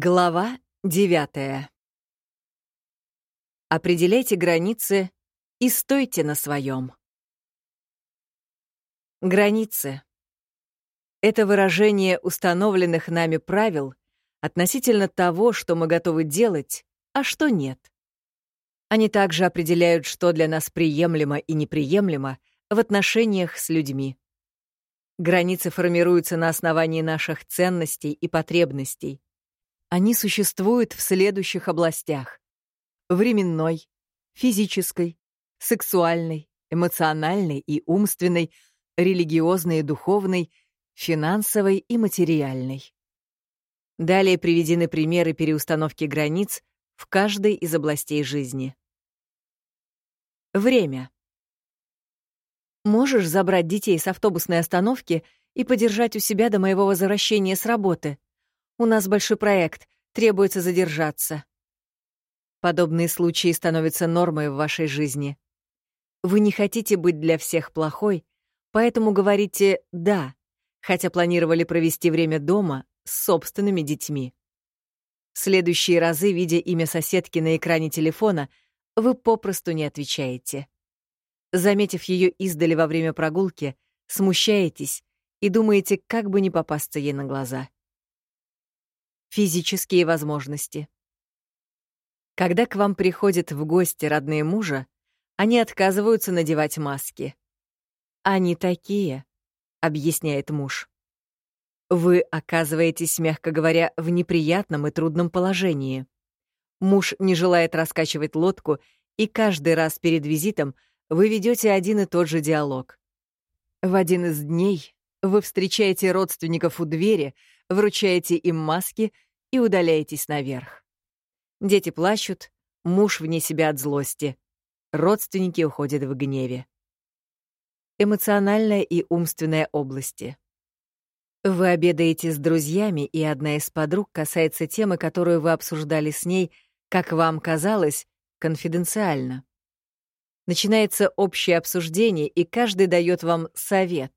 Глава девятая. Определяйте границы и стойте на своем. Границы — это выражение установленных нами правил относительно того, что мы готовы делать, а что нет. Они также определяют, что для нас приемлемо и неприемлемо в отношениях с людьми. Границы формируются на основании наших ценностей и потребностей — они существуют в следующих областях. Временной, физической, сексуальной, эмоциональной и умственной, религиозной и духовной, финансовой и материальной. Далее приведены примеры переустановки границ в каждой из областей жизни. Время. Можешь забрать детей с автобусной остановки и подержать у себя до моего возвращения с работы? У нас большой проект, требуется задержаться. Подобные случаи становятся нормой в вашей жизни. Вы не хотите быть для всех плохой, поэтому говорите «да», хотя планировали провести время дома с собственными детьми. В следующие разы, видя имя соседки на экране телефона, вы попросту не отвечаете. Заметив ее издали во время прогулки, смущаетесь и думаете, как бы не попасться ей на глаза физические возможности. Когда к вам приходят в гости родные мужа, они отказываются надевать маски. «Они такие», — объясняет муж. Вы оказываетесь, мягко говоря, в неприятном и трудном положении. Муж не желает раскачивать лодку, и каждый раз перед визитом вы ведете один и тот же диалог. В один из дней вы встречаете родственников у двери, вручаете им маски и удаляетесь наверх. Дети плачут, муж вне себя от злости. Родственники уходят в гневе. Эмоциональная и умственная области. Вы обедаете с друзьями, и одна из подруг касается темы, которую вы обсуждали с ней, как вам казалось, конфиденциально. Начинается общее обсуждение, и каждый дает вам совет.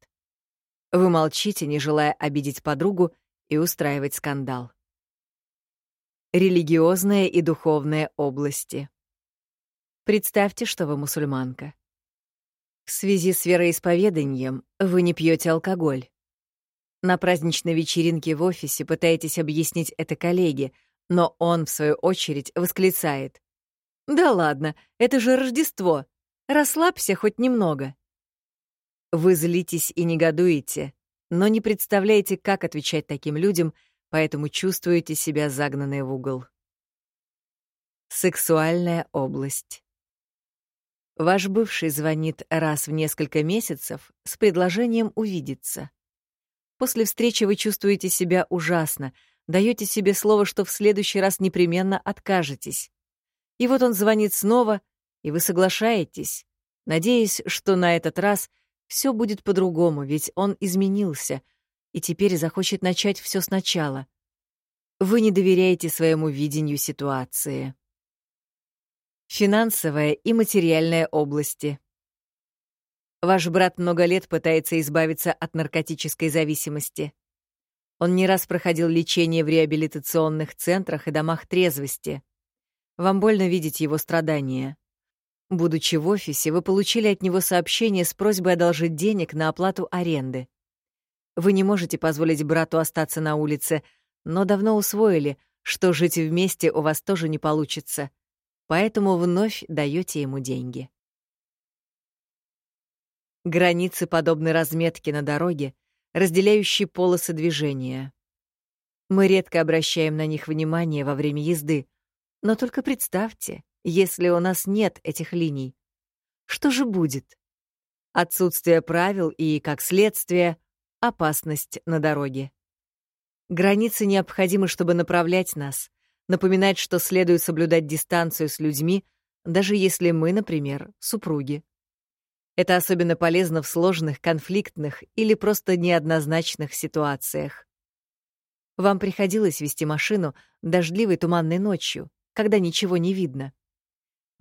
Вы молчите, не желая обидеть подругу и устраивать скандал. Религиозная и духовная области. Представьте, что вы мусульманка. В связи с вероисповеданием вы не пьете алкоголь. На праздничной вечеринке в офисе пытаетесь объяснить это коллеге, но он, в свою очередь, восклицает. «Да ладно, это же Рождество. Расслабься хоть немного». Вы злитесь и негодуете, но не представляете, как отвечать таким людям, поэтому чувствуете себя загнанной в угол. Сексуальная область. Ваш бывший звонит раз в несколько месяцев с предложением увидеться. После встречи вы чувствуете себя ужасно, даете себе слово, что в следующий раз непременно откажетесь. И вот он звонит снова, и вы соглашаетесь, надеясь, что на этот раз все будет по-другому, ведь он изменился и теперь захочет начать все сначала. Вы не доверяете своему видению ситуации. Финансовая и материальная области. Ваш брат много лет пытается избавиться от наркотической зависимости. Он не раз проходил лечение в реабилитационных центрах и домах трезвости. Вам больно видеть его страдания. Будучи в офисе, вы получили от него сообщение с просьбой одолжить денег на оплату аренды. Вы не можете позволить брату остаться на улице, но давно усвоили, что жить вместе у вас тоже не получится, поэтому вновь даете ему деньги. Границы подобны разметке на дороге, разделяющей полосы движения. Мы редко обращаем на них внимание во время езды, но только представьте, если у нас нет этих линий? Что же будет? Отсутствие правил и, как следствие, опасность на дороге. Границы необходимы, чтобы направлять нас, напоминать, что следует соблюдать дистанцию с людьми, даже если мы, например, супруги. Это особенно полезно в сложных, конфликтных или просто неоднозначных ситуациях. Вам приходилось вести машину дождливой туманной ночью, когда ничего не видно.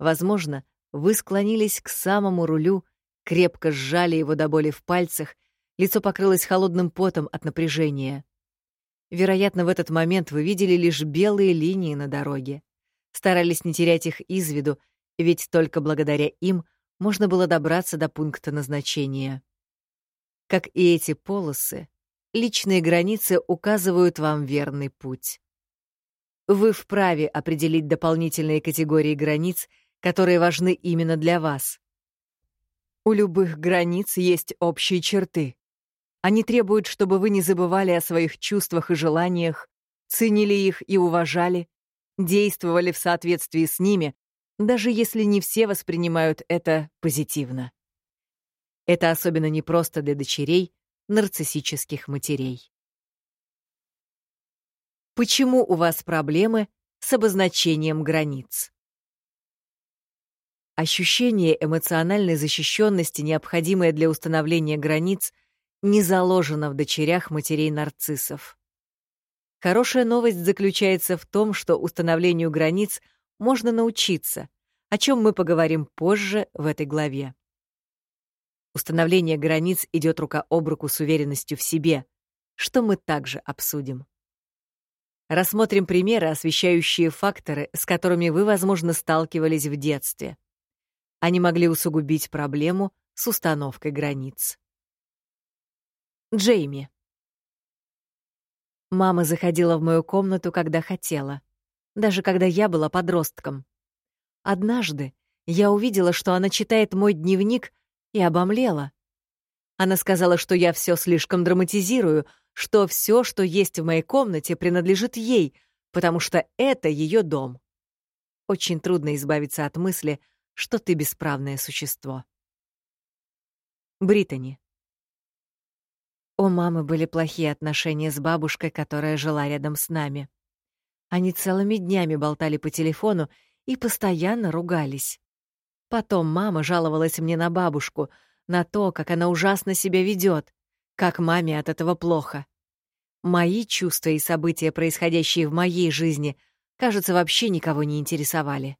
Возможно, вы склонились к самому рулю, крепко сжали его до боли в пальцах, лицо покрылось холодным потом от напряжения. Вероятно, в этот момент вы видели лишь белые линии на дороге. Старались не терять их из виду, ведь только благодаря им можно было добраться до пункта назначения. Как и эти полосы, личные границы указывают вам верный путь. Вы вправе определить дополнительные категории границ, которые важны именно для вас. У любых границ есть общие черты. Они требуют, чтобы вы не забывали о своих чувствах и желаниях, ценили их и уважали, действовали в соответствии с ними, даже если не все воспринимают это позитивно. Это особенно непросто для дочерей нарциссических матерей. Почему у вас проблемы с обозначением границ? Ощущение эмоциональной защищенности, необходимое для установления границ, не заложено в дочерях матерей-нарциссов. Хорошая новость заключается в том, что установлению границ можно научиться, о чем мы поговорим позже в этой главе. Установление границ идет рука об руку с уверенностью в себе, что мы также обсудим. Рассмотрим примеры, освещающие факторы, с которыми вы, возможно, сталкивались в детстве. Они могли усугубить проблему с установкой границ. Джейми. Мама заходила в мою комнату, когда хотела, даже когда я была подростком. Однажды я увидела, что она читает мой дневник, и обомлела. Она сказала, что я все слишком драматизирую, что все, что есть в моей комнате, принадлежит ей, потому что это ее дом. Очень трудно избавиться от мысли, что ты бесправное существо. Британи. У мамы были плохие отношения с бабушкой, которая жила рядом с нами. Они целыми днями болтали по телефону и постоянно ругались. Потом мама жаловалась мне на бабушку, на то, как она ужасно себя ведет, как маме от этого плохо. Мои чувства и события, происходящие в моей жизни, кажется, вообще никого не интересовали.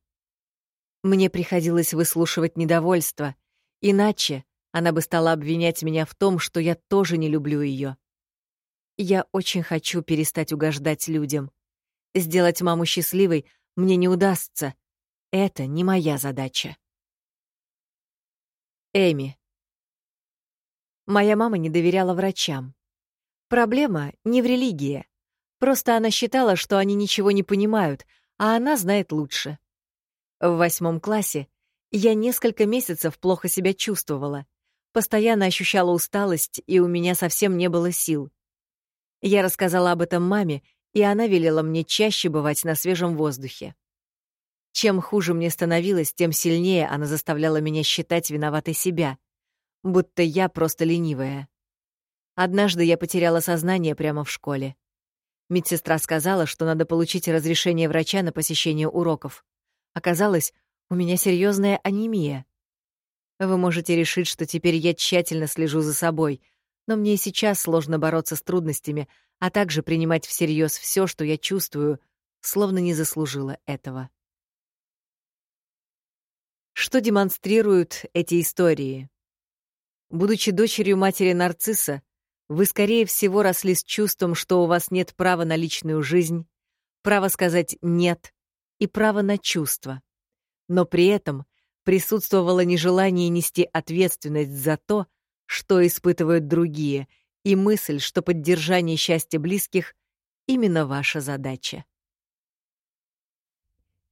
Мне приходилось выслушивать недовольство, иначе она бы стала обвинять меня в том, что я тоже не люблю ее. Я очень хочу перестать угождать людям. Сделать маму счастливой мне не удастся. Это не моя задача. Эми. Моя мама не доверяла врачам. Проблема не в религии. Просто она считала, что они ничего не понимают, а она знает лучше. В восьмом классе я несколько месяцев плохо себя чувствовала. Постоянно ощущала усталость, и у меня совсем не было сил. Я рассказала об этом маме, и она велела мне чаще бывать на свежем воздухе. Чем хуже мне становилось, тем сильнее она заставляла меня считать виноватой себя, будто я просто ленивая. Однажды я потеряла сознание прямо в школе. Медсестра сказала, что надо получить разрешение врача на посещение уроков. Оказалось, у меня серьезная анемия. Вы можете решить, что теперь я тщательно слежу за собой, но мне и сейчас сложно бороться с трудностями, а также принимать всерьез все, что я чувствую, словно не заслужила этого. Что демонстрируют эти истории? Будучи дочерью матери нарцисса, вы, скорее всего, росли с чувством, что у вас нет права на личную жизнь, права сказать «нет» и право на чувства. Но при этом присутствовало нежелание нести ответственность за то, что испытывают другие, и мысль, что поддержание счастья близких — именно ваша задача.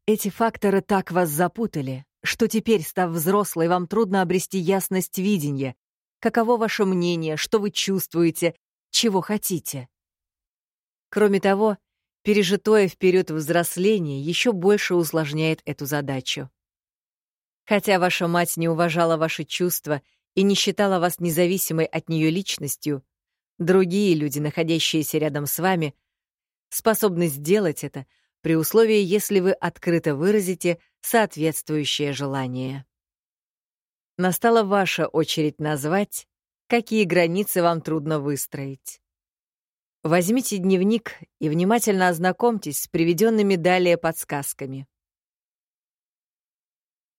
Эти факторы так вас запутали, что теперь, став взрослой, вам трудно обрести ясность видения, каково ваше мнение, что вы чувствуете, чего хотите. Кроме того, пережитое в период взросления еще больше усложняет эту задачу. Хотя ваша мать не уважала ваши чувства и не считала вас независимой от нее личностью, другие люди, находящиеся рядом с вами, способны сделать это при условии, если вы открыто выразите соответствующее желание. Настала ваша очередь назвать, какие границы вам трудно выстроить. Возьмите дневник и внимательно ознакомьтесь с приведенными далее подсказками.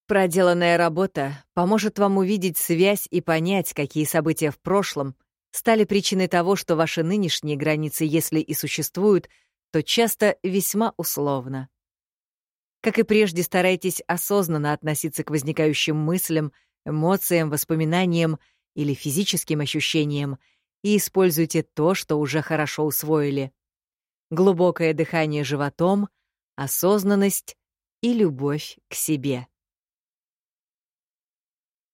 Проделанная работа поможет вам увидеть связь и понять, какие события в прошлом стали причиной того, что ваши нынешние границы, если и существуют, то часто весьма условно. Как и прежде, старайтесь осознанно относиться к возникающим мыслям, эмоциям, воспоминаниям или физическим ощущениям и используйте то, что уже хорошо усвоили. Глубокое дыхание животом, осознанность и любовь к себе.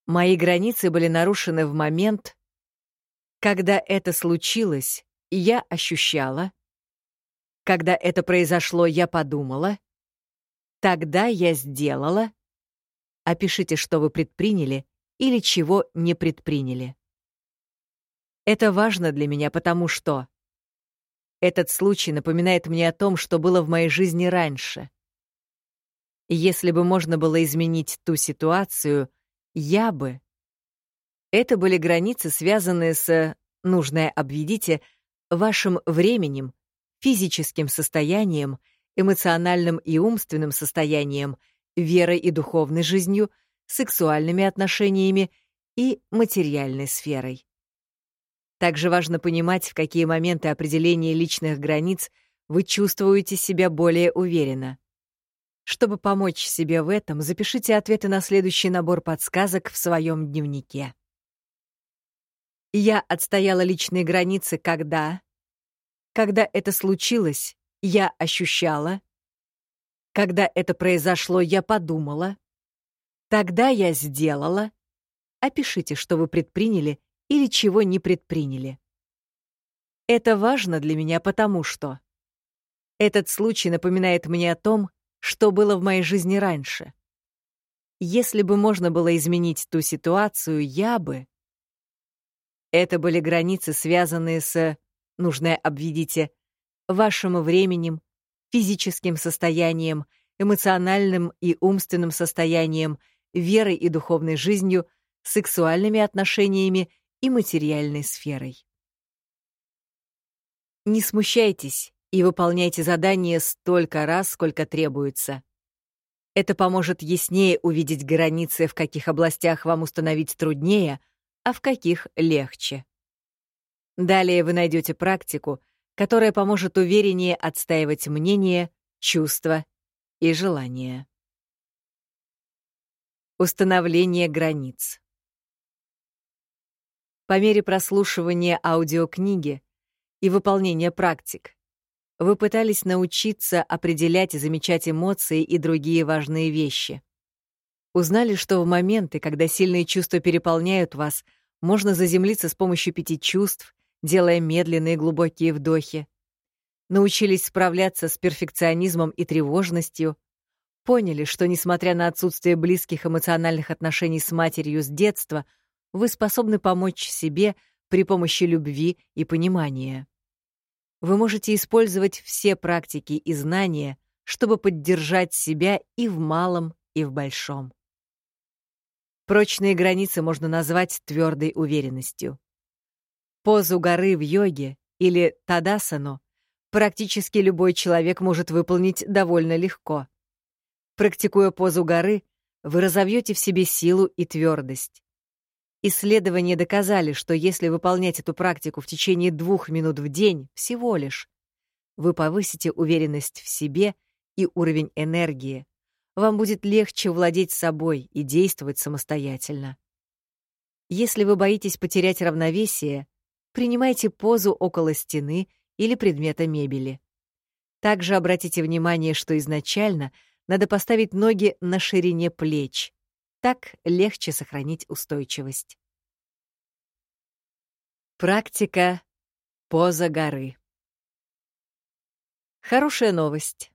Мои границы были нарушены в момент, когда это случилось, я ощущала, когда это произошло, я подумала, тогда я сделала. Опишите, что вы предприняли или чего не предприняли. Это важно для меня, потому что этот случай напоминает мне о том, что было в моей жизни раньше. Если бы можно было изменить ту ситуацию, я бы. Это были границы, связанные с, нужное обведите, вашим временем, физическим состоянием, эмоциональным и умственным состоянием, верой и духовной жизнью, сексуальными отношениями и материальной сферой. Также важно понимать, в какие моменты определения личных границ вы чувствуете себя более уверенно. Чтобы помочь себе в этом, запишите ответы на следующий набор подсказок в своем дневнике. Я отстояла личные границы, когда... Когда это случилось, я ощущала. Когда это произошло, я подумала. Тогда я сделала. Опишите, что вы предприняли или чего не предприняли. Это важно для меня потому что... Этот случай напоминает мне о том, что было в моей жизни раньше. Если бы можно было изменить ту ситуацию, я бы... Это были границы, связанные с, нужное обведите, вашим временем, физическим состоянием, эмоциональным и умственным состоянием, верой и духовной жизнью, сексуальными отношениями и материальной сферой. Не смущайтесь, и выполняйте задание столько раз, сколько требуется. Это поможет яснее увидеть границы, в каких областях вам установить труднее, а в каких легче. Далее вы найдете практику, которая поможет увереннее отстаивать мнение, чувства и желания. Установление границ. По мере прослушивания аудиокниги и выполнения практик вы пытались научиться определять и замечать эмоции и другие важные вещи. Узнали, что в моменты, когда сильные чувства переполняют вас, можно заземлиться с помощью пяти чувств, делая медленные глубокие вдохи. Научились справляться с перфекционизмом и тревожностью. Поняли, что, несмотря на отсутствие близких эмоциональных отношений с матерью с детства, вы способны помочь себе при помощи любви и понимания вы можете использовать все практики и знания, чтобы поддержать себя и в малом, и в большом. Прочные границы можно назвать твердой уверенностью. Позу горы в йоге или тадасану практически любой человек может выполнить довольно легко. Практикуя позу горы, вы разовьете в себе силу и твердость. Исследования доказали, что если выполнять эту практику в течение двух минут в день всего лишь, вы повысите уверенность в себе и уровень энергии. Вам будет легче владеть собой и действовать самостоятельно. Если вы боитесь потерять равновесие, принимайте позу около стены или предмета мебели. Также обратите внимание, что изначально надо поставить ноги на ширине плеч. Так легче сохранить устойчивость. Практика поза горы. Хорошая новость.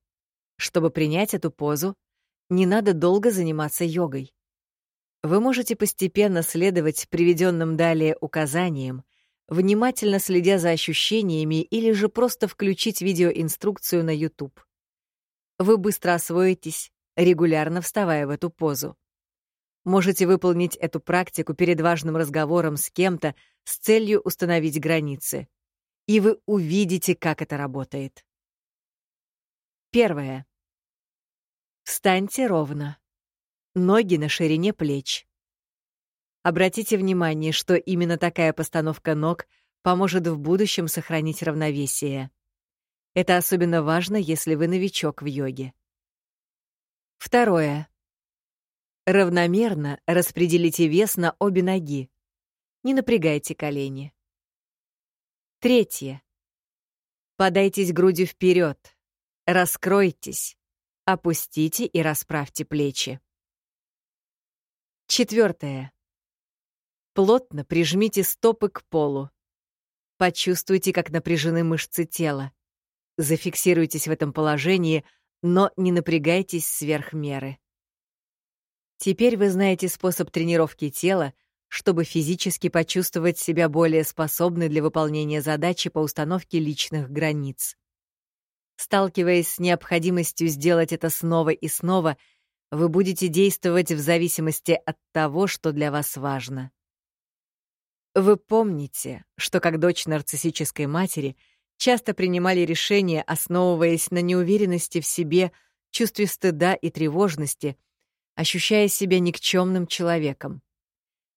Чтобы принять эту позу, не надо долго заниматься йогой. Вы можете постепенно следовать приведенным далее указаниям, внимательно следя за ощущениями или же просто включить видеоинструкцию на YouTube. Вы быстро освоитесь, регулярно вставая в эту позу. Можете выполнить эту практику перед важным разговором с кем-то с целью установить границы. И вы увидите, как это работает. Первое. Встаньте ровно. Ноги на ширине плеч. Обратите внимание, что именно такая постановка ног поможет в будущем сохранить равновесие. Это особенно важно, если вы новичок в йоге. Второе. Равномерно распределите вес на обе ноги. Не напрягайте колени. Третье. Подайтесь грудью вперед, раскройтесь, опустите и расправьте плечи. Четвертое. Плотно прижмите стопы к полу. Почувствуйте, как напряжены мышцы тела. Зафиксируйтесь в этом положении, но не напрягайтесь сверх меры. Теперь вы знаете способ тренировки тела, чтобы физически почувствовать себя более способной для выполнения задачи по установке личных границ. Сталкиваясь с необходимостью сделать это снова и снова, вы будете действовать в зависимости от того, что для вас важно. Вы помните, что как дочь нарциссической матери часто принимали решения, основываясь на неуверенности в себе, чувстве стыда и тревожности, ощущая себя никчемным человеком.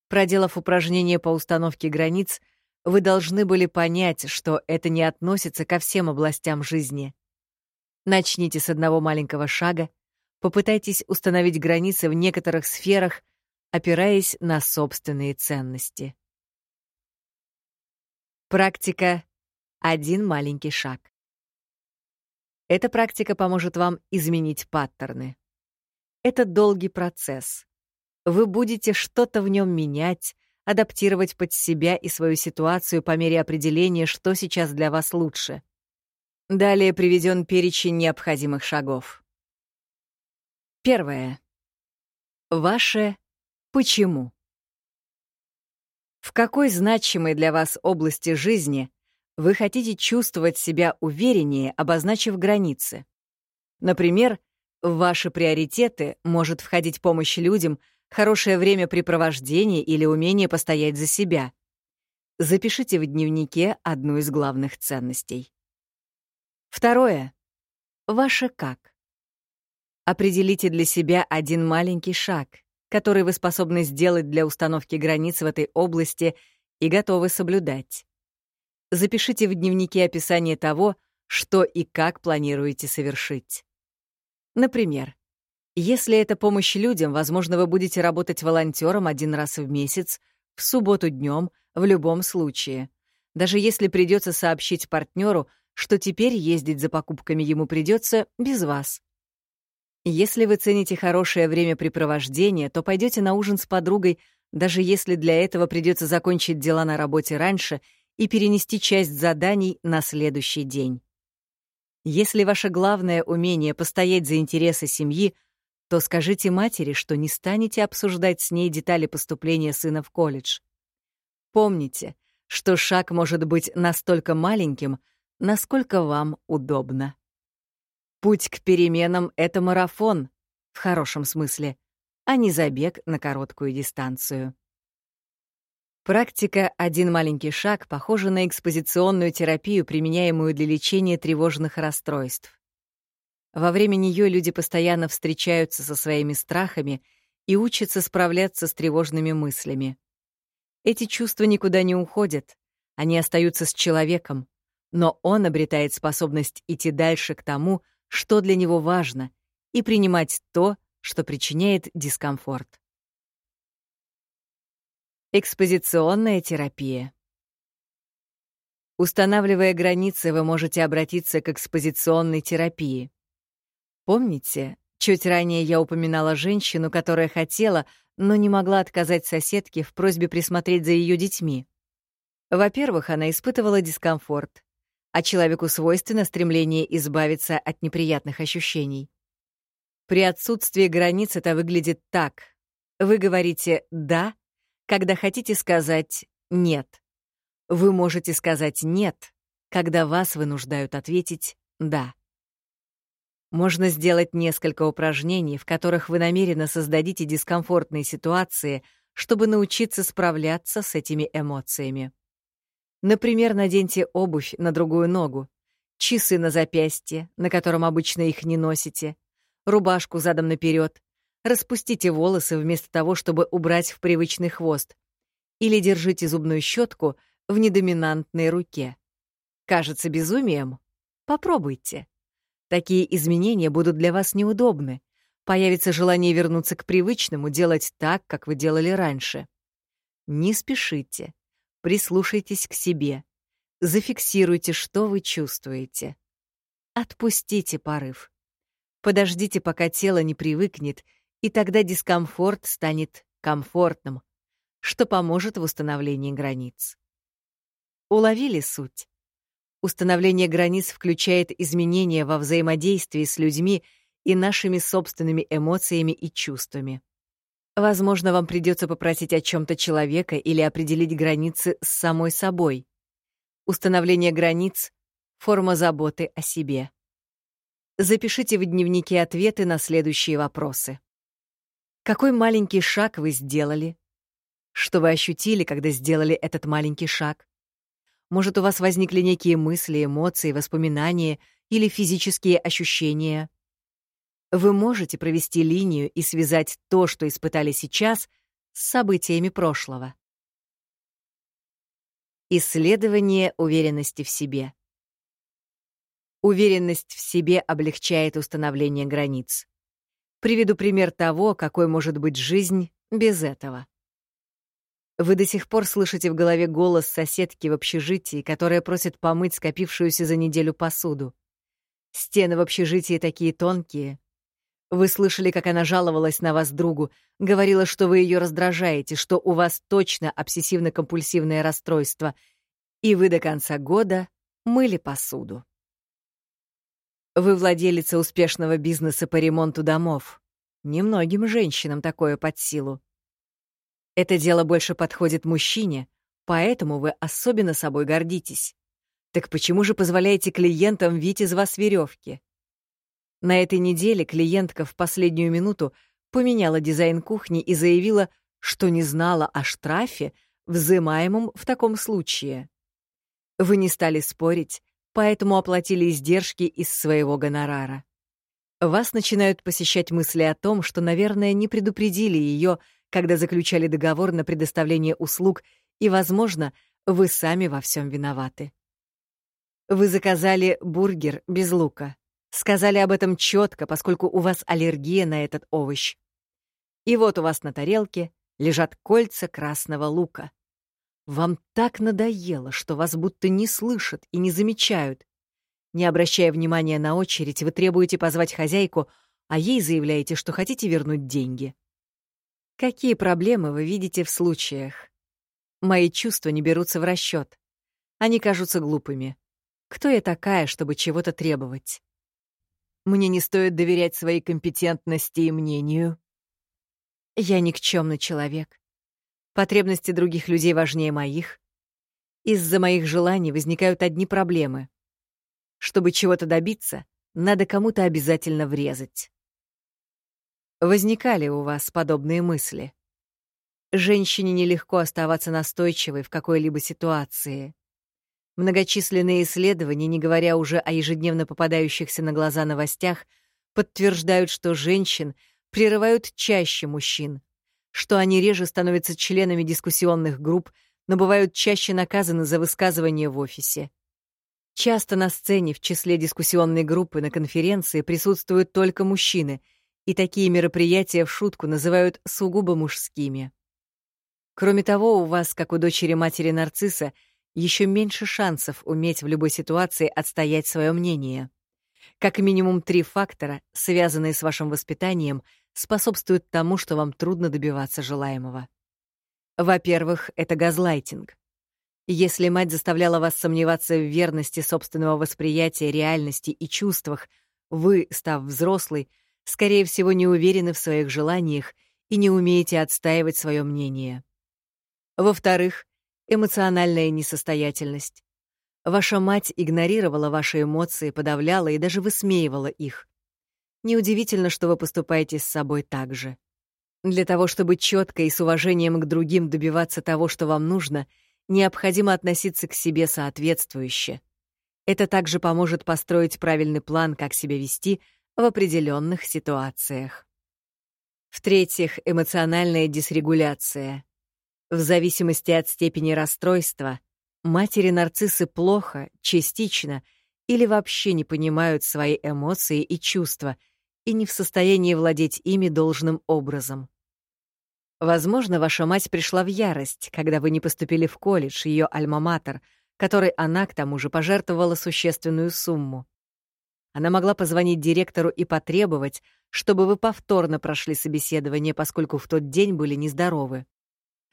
Проделав упражнение по установке границ, вы должны были понять, что это не относится ко всем областям жизни. Начните с одного маленького шага, Попытайтесь установить границы в некоторых сферах, опираясь на собственные ценности. Практика «Один маленький шаг». Эта практика поможет вам изменить паттерны. Это долгий процесс. Вы будете что-то в нем менять, адаптировать под себя и свою ситуацию по мере определения, что сейчас для вас лучше. Далее приведен перечень необходимых шагов. Первое. Ваше «почему». В какой значимой для вас области жизни вы хотите чувствовать себя увереннее, обозначив границы? Например, в ваши приоритеты может входить помощь людям, хорошее времяпрепровождение или умение постоять за себя. Запишите в дневнике одну из главных ценностей. Второе. Ваше «как». Определите для себя один маленький шаг, который вы способны сделать для установки границ в этой области и готовы соблюдать. Запишите в дневнике описание того, что и как планируете совершить. Например, если это помощь людям, возможно, вы будете работать волонтером один раз в месяц, в субботу днем, в любом случае. Даже если придется сообщить партнеру, что теперь ездить за покупками ему придется без вас. Если вы цените хорошее времяпрепровождение, то пойдете на ужин с подругой, даже если для этого придется закончить дела на работе раньше и перенести часть заданий на следующий день. Если ваше главное умение постоять за интересы семьи, то скажите матери, что не станете обсуждать с ней детали поступления сына в колледж. Помните, что шаг может быть настолько маленьким, насколько вам удобно. Путь к переменам — это марафон, в хорошем смысле, а не забег на короткую дистанцию. Практика «один маленький шаг» похожа на экспозиционную терапию, применяемую для лечения тревожных расстройств. Во время нее люди постоянно встречаются со своими страхами и учатся справляться с тревожными мыслями. Эти чувства никуда не уходят, они остаются с человеком, но он обретает способность идти дальше к тому, что для него важно, и принимать то, что причиняет дискомфорт. Экспозиционная терапия. Устанавливая границы, вы можете обратиться к экспозиционной терапии. Помните, чуть ранее я упоминала женщину, которая хотела, но не могла отказать соседке в просьбе присмотреть за ее детьми. Во-первых, она испытывала дискомфорт а человеку свойственно стремление избавиться от неприятных ощущений. При отсутствии границ это выглядит так. Вы говорите «да», когда хотите сказать «нет». Вы можете сказать «нет», когда вас вынуждают ответить «да». Можно сделать несколько упражнений, в которых вы намеренно создадите дискомфортные ситуации, чтобы научиться справляться с этими эмоциями. Например, наденьте обувь на другую ногу, часы на запястье, на котором обычно их не носите, рубашку задом наперед, распустите волосы вместо того, чтобы убрать в привычный хвост, или держите зубную щетку в недоминантной руке. Кажется безумием? Попробуйте. Такие изменения будут для вас неудобны. Появится желание вернуться к привычному, делать так, как вы делали раньше. Не спешите. Прислушайтесь к себе. Зафиксируйте, что вы чувствуете. Отпустите порыв. Подождите, пока тело не привыкнет, и тогда дискомфорт станет комфортным, что поможет в установлении границ. Уловили суть? Установление границ включает изменения во взаимодействии с людьми и нашими собственными эмоциями и чувствами. Возможно, вам придется попросить о чем-то человека или определить границы с самой собой. Установление границ — форма заботы о себе. Запишите в дневнике ответы на следующие вопросы. Какой маленький шаг вы сделали? Что вы ощутили, когда сделали этот маленький шаг? Может, у вас возникли некие мысли, эмоции, воспоминания или физические ощущения? Вы можете провести линию и связать то, что испытали сейчас, с событиями прошлого. Исследование уверенности в себе. Уверенность в себе облегчает установление границ. Приведу пример того, какой может быть жизнь без этого. Вы до сих пор слышите в голове голос соседки в общежитии, которая просит помыть скопившуюся за неделю посуду. Стены в общежитии такие тонкие. Вы слышали, как она жаловалась на вас другу, говорила, что вы ее раздражаете, что у вас точно обсессивно-компульсивное расстройство, и вы до конца года мыли посуду. Вы владелица успешного бизнеса по ремонту домов. Немногим женщинам такое под силу. Это дело больше подходит мужчине, поэтому вы особенно собой гордитесь. Так почему же позволяете клиентам вить из вас веревки? На этой неделе клиентка в последнюю минуту поменяла дизайн кухни и заявила, что не знала о штрафе, взимаемом в таком случае. Вы не стали спорить, поэтому оплатили издержки из своего гонорара. Вас начинают посещать мысли о том, что, наверное, не предупредили ее когда заключали договор на предоставление услуг, и, возможно, вы сами во всем виноваты. Вы заказали бургер без лука. Сказали об этом четко, поскольку у вас аллергия на этот овощ. И вот у вас на тарелке лежат кольца красного лука. Вам так надоело, что вас будто не слышат и не замечают. Не обращая внимания на очередь, вы требуете позвать хозяйку, а ей заявляете, что хотите вернуть деньги. Какие проблемы вы видите в случаях? Мои чувства не берутся в расчет. Они кажутся глупыми. Кто я такая, чтобы чего-то требовать? Мне не стоит доверять своей компетентности и мнению. Я никчемный человек. Потребности других людей важнее моих. Из-за моих желаний возникают одни проблемы. Чтобы чего-то добиться, надо кому-то обязательно врезать. Возникали у вас подобные мысли? Женщине нелегко оставаться настойчивой в какой-либо ситуации. Многочисленные исследования, не говоря уже о ежедневно попадающихся на глаза новостях, подтверждают, что женщин прерывают чаще мужчин, что они реже становятся членами дискуссионных групп, но бывают чаще наказаны за высказывания в офисе. Часто на сцене в числе дискуссионной группы на конференции присутствуют только мужчины — и такие мероприятия в шутку называют сугубо мужскими. Кроме того, у вас, как у дочери матери нарцисса, еще меньше шансов уметь в любой ситуации отстоять свое мнение. Как минимум три фактора, связанные с вашим воспитанием, способствуют тому, что вам трудно добиваться желаемого. Во-первых, это газлайтинг. Если мать заставляла вас сомневаться в верности собственного восприятия реальности и чувствах, вы, став взрослой, скорее всего, не уверены в своих желаниях и не умеете отстаивать свое мнение. Во-вторых, эмоциональная несостоятельность. Ваша мать игнорировала ваши эмоции, подавляла и даже высмеивала их. Неудивительно, что вы поступаете с собой так же. Для того, чтобы четко и с уважением к другим добиваться того, что вам нужно, необходимо относиться к себе соответствующе. Это также поможет построить правильный план, как себя вести — в определенных ситуациях. В-третьих, эмоциональная дисрегуляция. В зависимости от степени расстройства Матери-нарциссы плохо, частично или вообще не понимают свои эмоции и чувства и не в состоянии владеть ими должным образом. Возможно, ваша мать пришла в ярость, когда вы не поступили в колледж, ее альма-матер, которой она, к тому же, пожертвовала существенную сумму. Она могла позвонить директору и потребовать, чтобы вы повторно прошли собеседование, поскольку в тот день были нездоровы.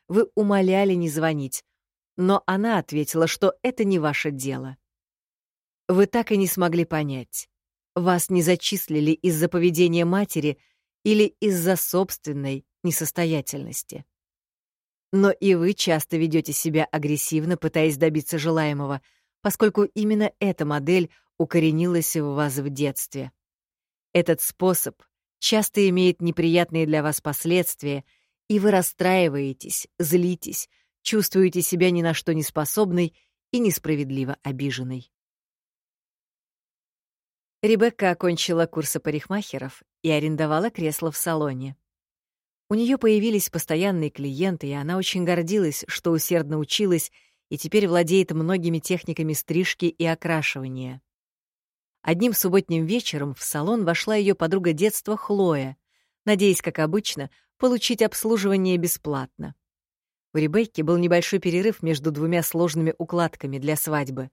Вы умоляли не звонить, но она ответила, что это не ваше дело. Вы так и не смогли понять, вас не зачислили из-за поведения матери или из-за собственной несостоятельности. Но и вы часто ведете себя агрессивно, пытаясь добиться желаемого, поскольку именно эта модель укоренилась в вас в детстве. Этот способ часто имеет неприятные для вас последствия, и вы расстраиваетесь, злитесь, чувствуете себя ни на что не способной и несправедливо обиженной. Ребекка окончила курсы парикмахеров и арендовала кресло в салоне. У нее появились постоянные клиенты, и она очень гордилась, что усердно училась и теперь владеет многими техниками стрижки и окрашивания. Одним субботним вечером в салон вошла ее подруга детства Хлоя, надеясь, как обычно, получить обслуживание бесплатно. У Ребекки был небольшой перерыв между двумя сложными укладками для свадьбы.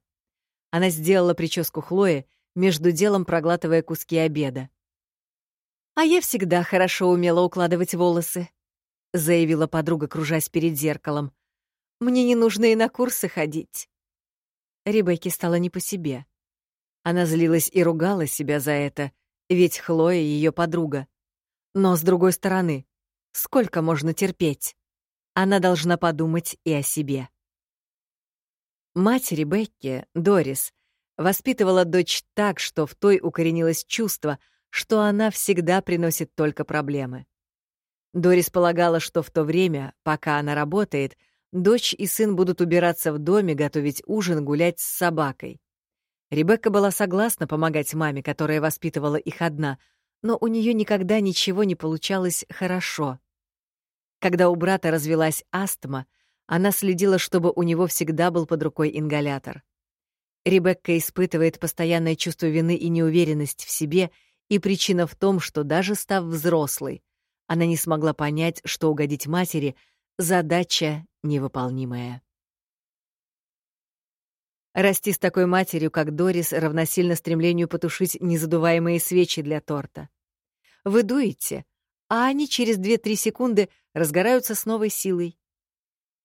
Она сделала прическу Хлои, между делом проглатывая куски обеда. «А я всегда хорошо умела укладывать волосы», — заявила подруга, кружась перед зеркалом. «Мне не нужно и на курсы ходить». Ребекке стало не по себе. Она злилась и ругала себя за это, ведь Хлоя — ее подруга. Но, с другой стороны, сколько можно терпеть? Она должна подумать и о себе. Мать Ребекки, Дорис, воспитывала дочь так, что в той укоренилось чувство — что она всегда приносит только проблемы. Дорис полагала, что в то время, пока она работает, дочь и сын будут убираться в доме, готовить ужин, гулять с собакой. Ребекка была согласна помогать маме, которая воспитывала их одна, но у нее никогда ничего не получалось хорошо. Когда у брата развелась астма, она следила, чтобы у него всегда был под рукой ингалятор. Ребекка испытывает постоянное чувство вины и неуверенность в себе — и причина в том, что даже став взрослой, она не смогла понять, что угодить матери — задача невыполнимая. Расти с такой матерью, как Дорис, равносильно стремлению потушить незадуваемые свечи для торта. Вы дуете, а они через 2-3 секунды разгораются с новой силой.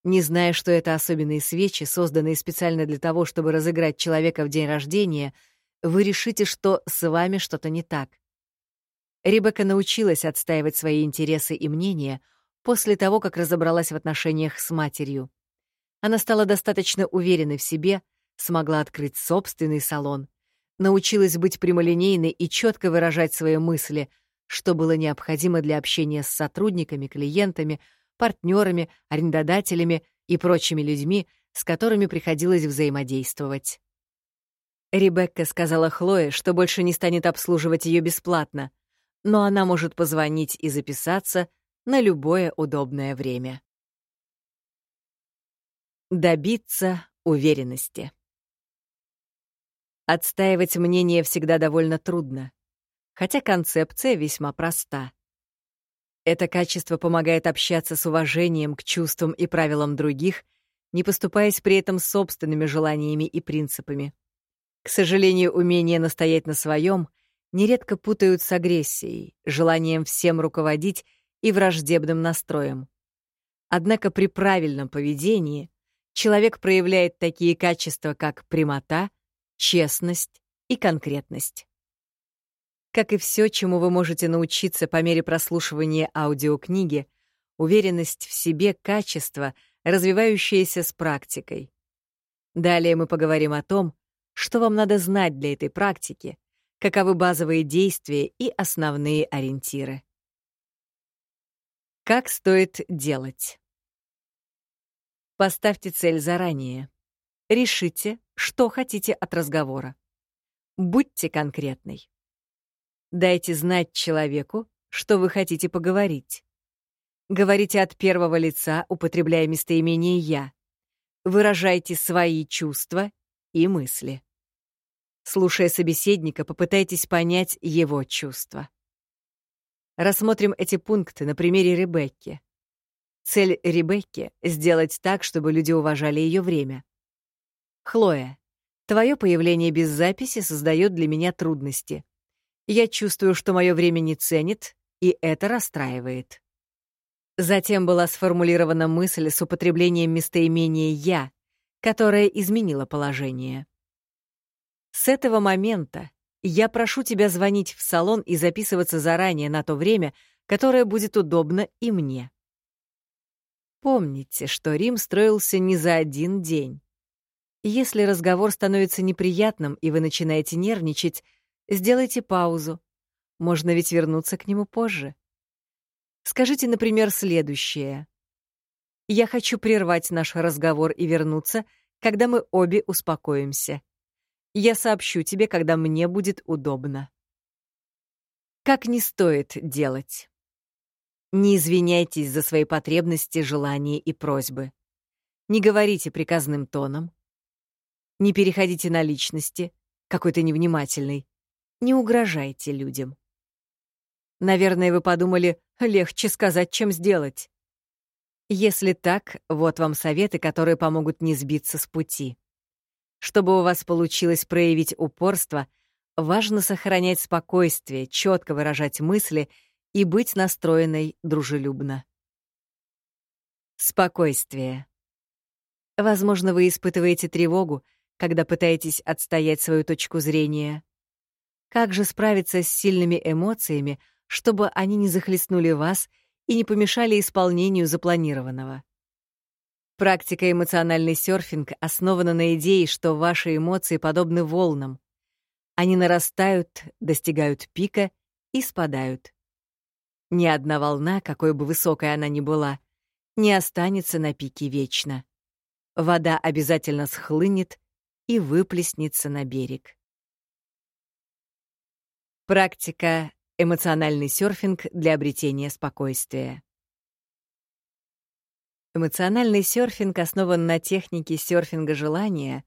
Не зная, что это особенные свечи, созданные специально для того, чтобы разыграть человека в день рождения — вы решите, что с вами что-то не так. Ребекка научилась отстаивать свои интересы и мнения после того, как разобралась в отношениях с матерью. Она стала достаточно уверенной в себе, смогла открыть собственный салон, научилась быть прямолинейной и четко выражать свои мысли, что было необходимо для общения с сотрудниками, клиентами, партнерами, арендодателями и прочими людьми, с которыми приходилось взаимодействовать. Ребекка сказала Хлое, что больше не станет обслуживать ее бесплатно, но она может позвонить и записаться на любое удобное время. Добиться уверенности. Отстаивать мнение всегда довольно трудно, хотя концепция весьма проста. Это качество помогает общаться с уважением к чувствам и правилам других, не поступаясь при этом собственными желаниями и принципами. К сожалению, умение настоять на своем нередко путают с агрессией, желанием всем руководить и враждебным настроем. Однако при правильном поведении человек проявляет такие качества, как прямота, честность и конкретность. Как и все, чему вы можете научиться по мере прослушивания аудиокниги, уверенность в себе — качество, развивающееся с практикой. Далее мы поговорим о том, что вам надо знать для этой практики, каковы базовые действия и основные ориентиры. Как стоит делать? Поставьте цель заранее. Решите, что хотите от разговора. Будьте конкретной. Дайте знать человеку, что вы хотите поговорить. Говорите от первого лица, употребляя местоимение «я». Выражайте свои чувства и мысли. Слушая собеседника, попытайтесь понять его чувства. Рассмотрим эти пункты на примере Ребекки. Цель Ребекки — сделать так, чтобы люди уважали ее время. Хлоя, твое появление без записи создает для меня трудности. Я чувствую, что мое время не ценит, и это расстраивает. Затем была сформулирована мысль с употреблением местоимения «я», которая изменила положение. С этого момента я прошу тебя звонить в салон и записываться заранее на то время, которое будет удобно и мне. Помните, что Рим строился не за один день. Если разговор становится неприятным и вы начинаете нервничать, сделайте паузу. Можно ведь вернуться к нему позже. Скажите, например, следующее. «Я хочу прервать наш разговор и вернуться, когда мы обе успокоимся. Я сообщу тебе, когда мне будет удобно». Как не стоит делать. Не извиняйтесь за свои потребности, желания и просьбы. Не говорите приказным тоном. Не переходите на личности, какой-то невнимательный. Не угрожайте людям. Наверное, вы подумали, легче сказать, чем сделать. Если так, вот вам советы, которые помогут не сбиться с пути. Чтобы у вас получилось проявить упорство, важно сохранять спокойствие, четко выражать мысли и быть настроенной дружелюбно. Спокойствие. Возможно, вы испытываете тревогу, когда пытаетесь отстоять свою точку зрения. Как же справиться с сильными эмоциями, чтобы они не захлестнули вас и не помешали исполнению запланированного. Практика эмоциональный серфинг основана на идее, что ваши эмоции подобны волнам. Они нарастают, достигают пика и спадают. Ни одна волна, какой бы высокой она ни была, не останется на пике вечно. Вода обязательно схлынет и выплеснется на берег. Практика Эмоциональный серфинг для обретения спокойствия. Эмоциональный серфинг основан на технике серфинга желания,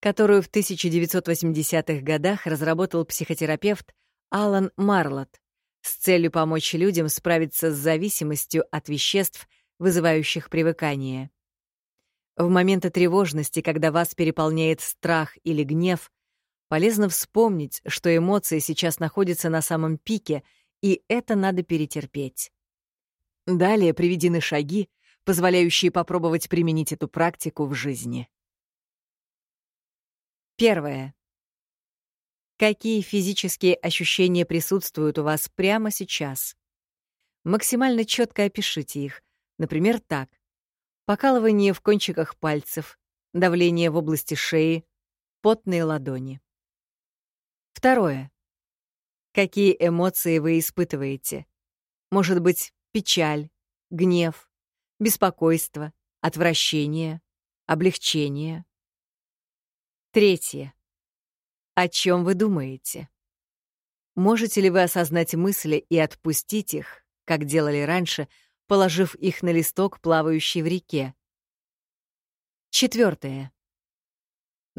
которую в 1980-х годах разработал психотерапевт Алан Марлот с целью помочь людям справиться с зависимостью от веществ, вызывающих привыкание. В моменты тревожности, когда вас переполняет страх или гнев, Полезно вспомнить, что эмоции сейчас находятся на самом пике, и это надо перетерпеть. Далее приведены шаги, позволяющие попробовать применить эту практику в жизни. Первое. Какие физические ощущения присутствуют у вас прямо сейчас? Максимально четко опишите их. Например, так. Покалывание в кончиках пальцев, давление в области шеи, потные ладони. Второе. Какие эмоции вы испытываете? Может быть, печаль, гнев, беспокойство, отвращение, облегчение. Третье. О чем вы думаете? Можете ли вы осознать мысли и отпустить их, как делали раньше, положив их на листок, плавающий в реке? Четвертое.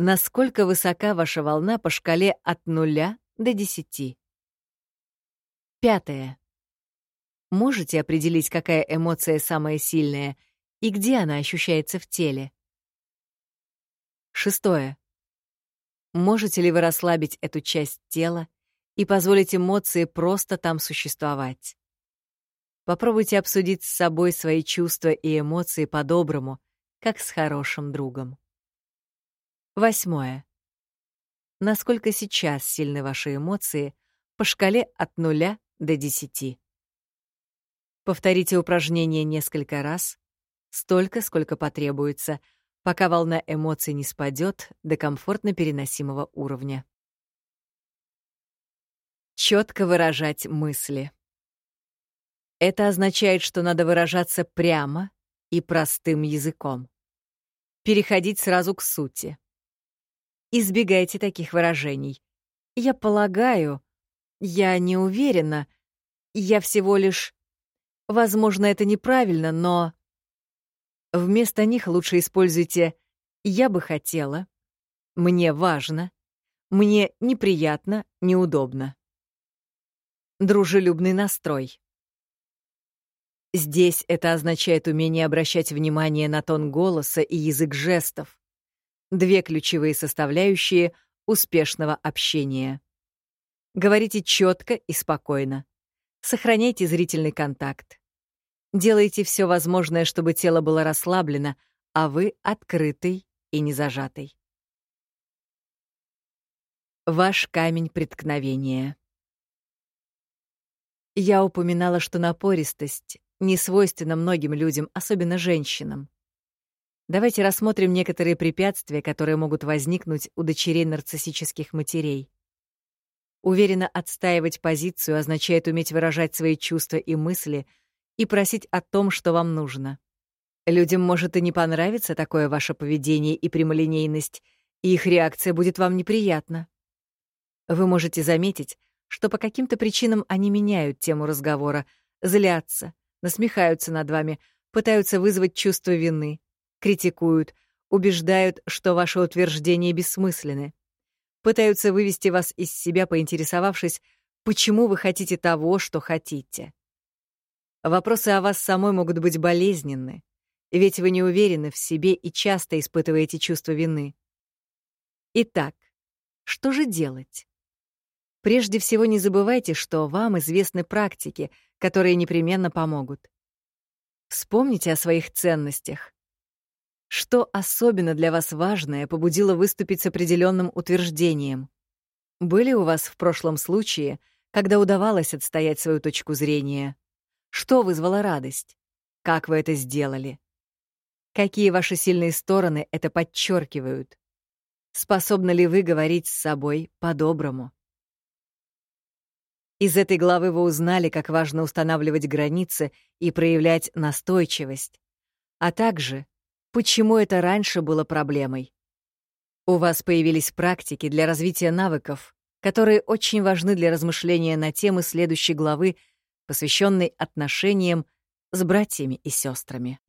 Насколько высока ваша волна по шкале от нуля до десяти? Пятое. Можете определить, какая эмоция самая сильная и где она ощущается в теле? Шестое. Можете ли вы расслабить эту часть тела и позволить эмоции просто там существовать? Попробуйте обсудить с собой свои чувства и эмоции по-доброму, как с хорошим другом. Восьмое. Насколько сейчас сильны ваши эмоции по шкале от нуля до десяти? Повторите упражнение несколько раз, столько, сколько потребуется, пока волна эмоций не спадет до комфортно переносимого уровня. Четко выражать мысли. Это означает, что надо выражаться прямо и простым языком. Переходить сразу к сути. Избегайте таких выражений. Я полагаю, я не уверена, я всего лишь... Возможно, это неправильно, но... Вместо них лучше используйте «я бы хотела», «мне важно», «мне неприятно», «неудобно». Дружелюбный настрой. Здесь это означает умение обращать внимание на тон голоса и язык жестов. Две ключевые составляющие успешного общения. Говорите четко и спокойно. Сохраняйте зрительный контакт. Делайте все возможное, чтобы тело было расслаблено, а вы открытый и не зажатый. Ваш камень преткновения. Я упоминала, что напористость не свойственна многим людям, особенно женщинам. Давайте рассмотрим некоторые препятствия, которые могут возникнуть у дочерей нарциссических матерей. Уверенно отстаивать позицию означает уметь выражать свои чувства и мысли и просить о том, что вам нужно. Людям может и не понравиться такое ваше поведение и прямолинейность, и их реакция будет вам неприятна. Вы можете заметить, что по каким-то причинам они меняют тему разговора, злятся, насмехаются над вами, пытаются вызвать чувство вины, критикуют, убеждают, что ваши утверждения бессмысленны, пытаются вывести вас из себя, поинтересовавшись, почему вы хотите того, что хотите. Вопросы о вас самой могут быть болезненны, ведь вы не уверены в себе и часто испытываете чувство вины. Итак, что же делать? Прежде всего не забывайте, что вам известны практики, которые непременно помогут. Вспомните о своих ценностях. Что особенно для вас важное побудило выступить с определенным утверждением? Были у вас в прошлом случае, когда удавалось отстоять свою точку зрения? Что вызвало радость? Как вы это сделали? Какие ваши сильные стороны это подчеркивают? Способны ли вы говорить с собой по-доброму? Из этой главы вы узнали, как важно устанавливать границы и проявлять настойчивость, а также, почему это раньше было проблемой. У вас появились практики для развития навыков, которые очень важны для размышления на темы следующей главы, посвященной отношениям с братьями и сестрами.